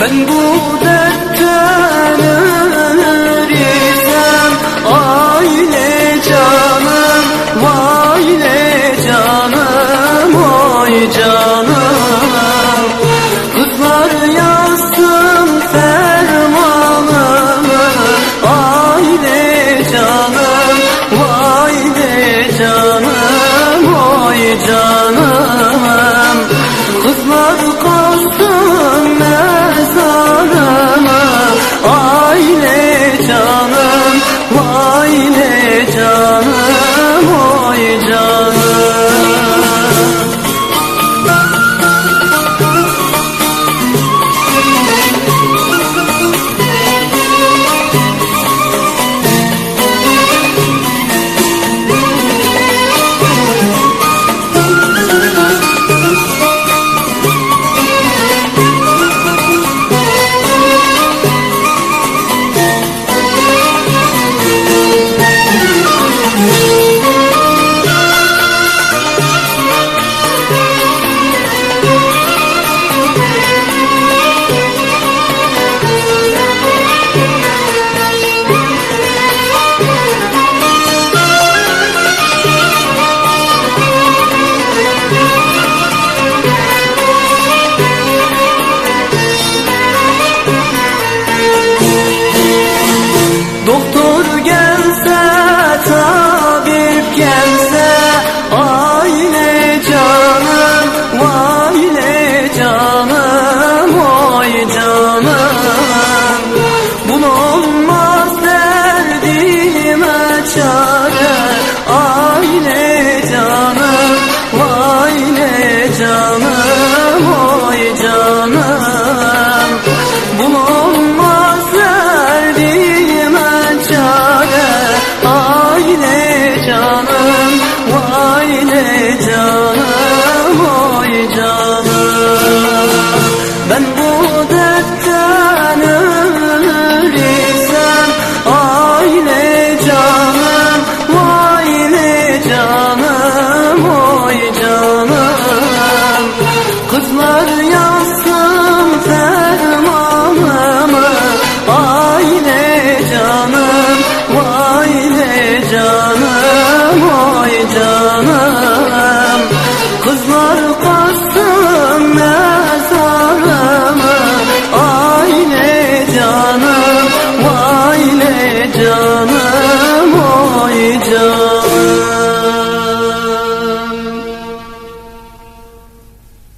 Ben bu dertten ölürsem Aile canım, aile canım, oy canım. Kızlar yazsın fermanımı Aile canım, aile canım, oy canım. 我 Shana